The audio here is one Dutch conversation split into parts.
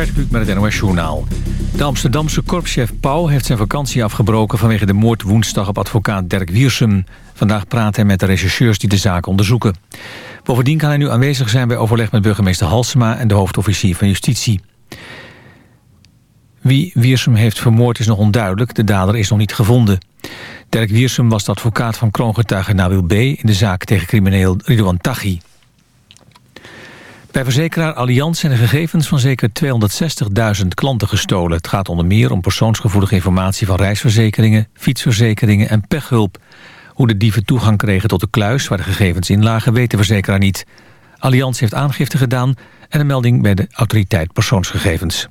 Gert met het NOS. De Amsterdamse korpschef Pauw heeft zijn vakantie afgebroken... vanwege de moord woensdag op advocaat Dirk Wiersum. Vandaag praat hij met de rechercheurs die de zaak onderzoeken. Bovendien kan hij nu aanwezig zijn bij overleg met burgemeester Halsema... en de hoofdofficier van Justitie. Wie Wiersum heeft vermoord is nog onduidelijk. De dader is nog niet gevonden. Dirk Wiersum was de advocaat van kroongetuige Nabil B... in de zaak tegen crimineel Ridouan Taghi. Bij verzekeraar Allianz zijn de gegevens van zeker 260.000 klanten gestolen. Het gaat onder meer om persoonsgevoelige informatie van reisverzekeringen, fietsverzekeringen en pechhulp. Hoe de dieven toegang kregen tot de kluis waar de gegevens in lagen weet de verzekeraar niet. Allianz heeft aangifte gedaan en een melding bij de autoriteit persoonsgegevens.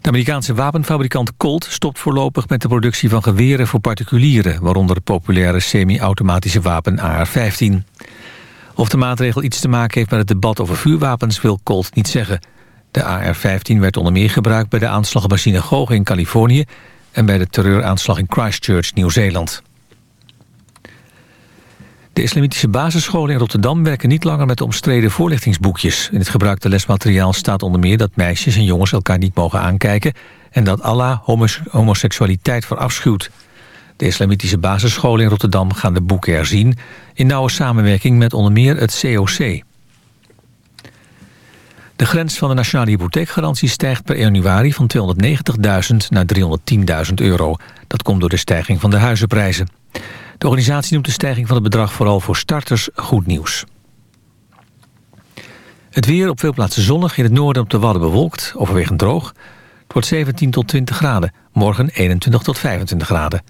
De Amerikaanse wapenfabrikant Colt stopt voorlopig met de productie van geweren voor particulieren, waaronder het populaire semi-automatische wapen AR-15. Of de maatregel iets te maken heeft met het debat over vuurwapens wil Colt niet zeggen. De AR-15 werd onder meer gebruikt bij de aanslag op een synagoge in Californië... en bij de terreuraanslag in Christchurch, Nieuw-Zeeland. De islamitische basisscholen in Rotterdam werken niet langer met de omstreden voorlichtingsboekjes. In het gebruikte lesmateriaal staat onder meer dat meisjes en jongens elkaar niet mogen aankijken... en dat Allah homoseksualiteit verafschuwt. De islamitische basisscholen in Rotterdam gaan de boeken herzien... in nauwe samenwerking met onder meer het COC. De grens van de nationale hypotheekgarantie stijgt per januari van 290.000 naar 310.000 euro. Dat komt door de stijging van de huizenprijzen. De organisatie noemt de stijging van het bedrag vooral voor starters goed nieuws. Het weer op veel plaatsen zonnig, in het noorden op de Wadden bewolkt, overwegend droog. Het wordt 17 tot 20 graden, morgen 21 tot 25 graden.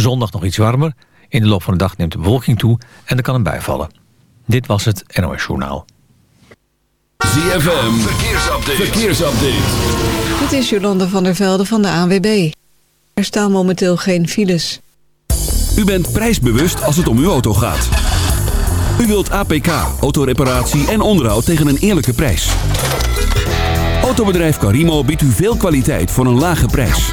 Zondag nog iets warmer. In de loop van de dag neemt de bewolking toe en er kan een bui vallen. Dit was het NOS Journaal. ZFM, verkeersupdate. verkeersupdate. Dit is Jolande van der Velde van de ANWB. Er staan momenteel geen files. U bent prijsbewust als het om uw auto gaat. U wilt APK, autoreparatie en onderhoud tegen een eerlijke prijs. Autobedrijf Carimo biedt u veel kwaliteit voor een lage prijs.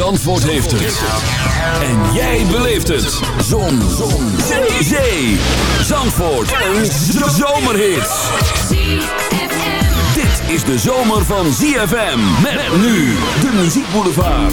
Zandvoort heeft het. En jij beleeft het. Zon. Zon. Zee. Zee. Zandvoort. Een zomerhit. Dit is de zomer van ZFM. Met nu de muziekboulevard.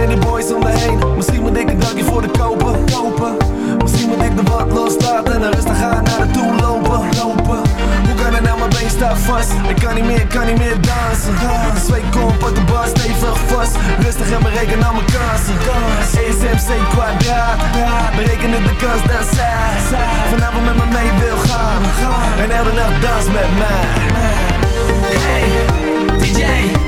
en boys om me heen. Misschien moet ik een dankje voor de kopen, kopen. Misschien moet ik de wat loslaten En dan rustig gaan naar de toe lopen, lopen. Hoe kan het nou, mijn been staat vast? Ik kan niet meer, kan niet meer dansen. Twee op de bar, stevig vast. Rustig en bereken al mijn kansen. ESMC kwadraat. Berekenen de kans dat zij Vanavond met me mee wil gaan. En elke nacht dans met mij. Hey, DJ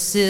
this is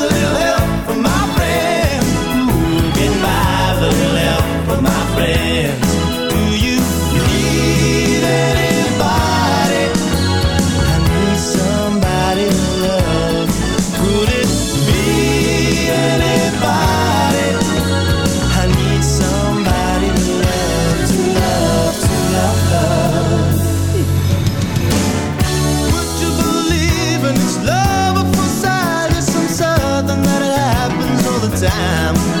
time.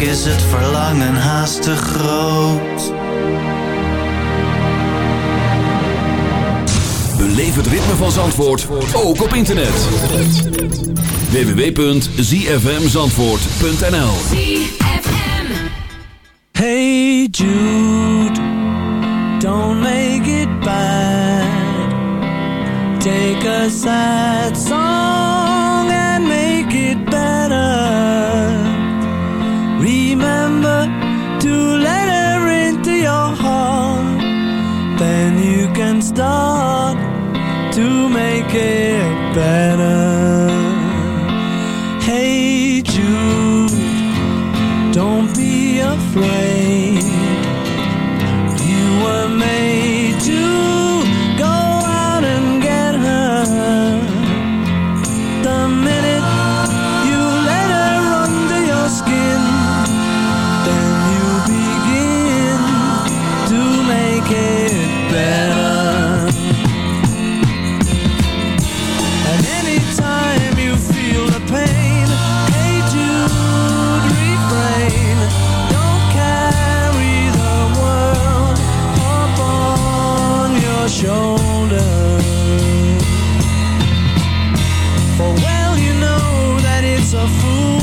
is het verlangen haast te groot. Beleef het ritme van Zandvoort, ook op internet. www.zfmzandvoort.nl Hey Jude, don't make it bad. Take a sad song. care. shoulder. For well, you know that it's a fool.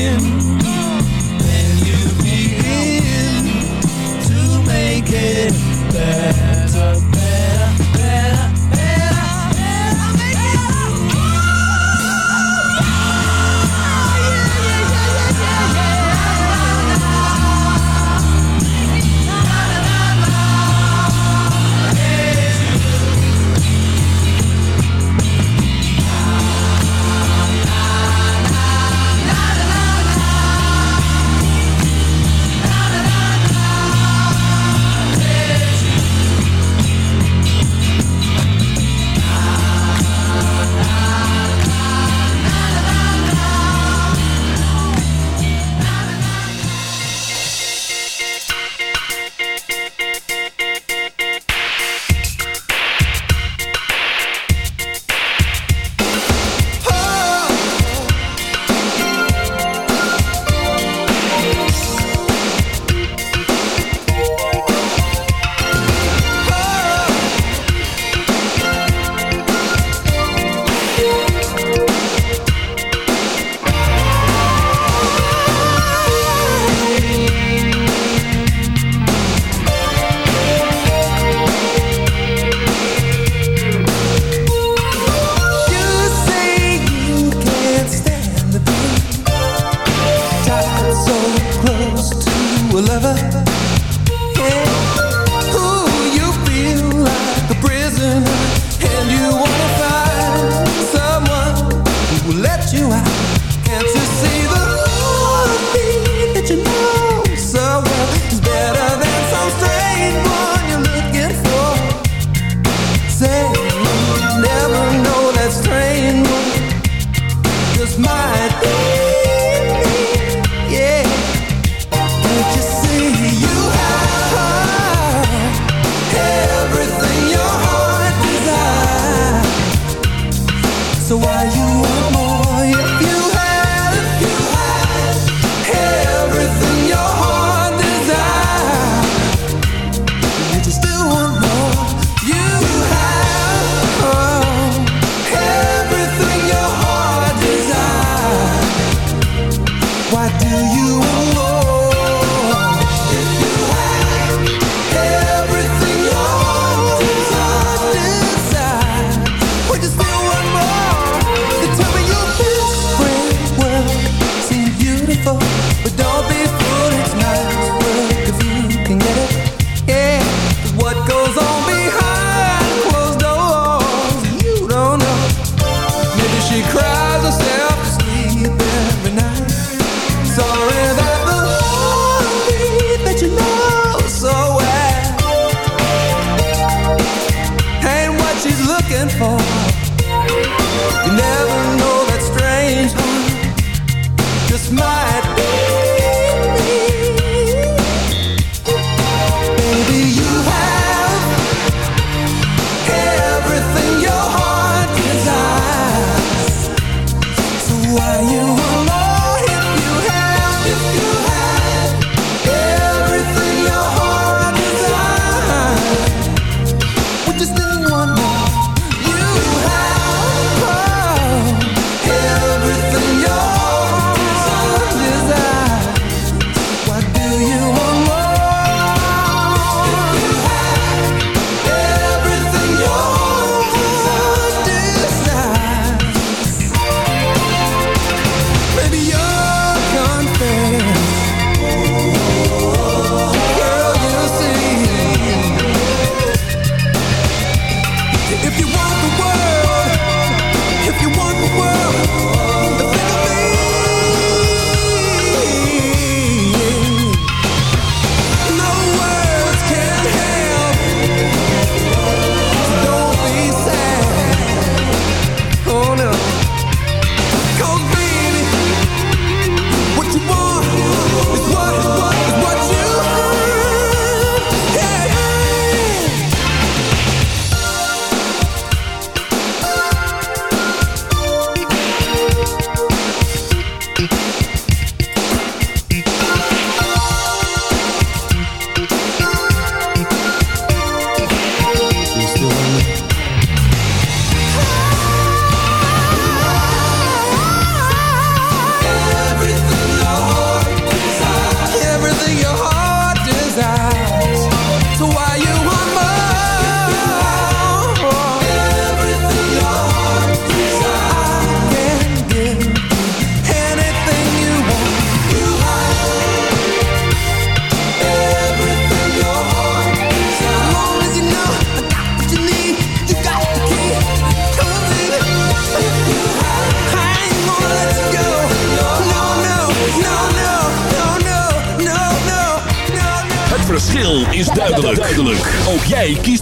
Then you begin to make it better.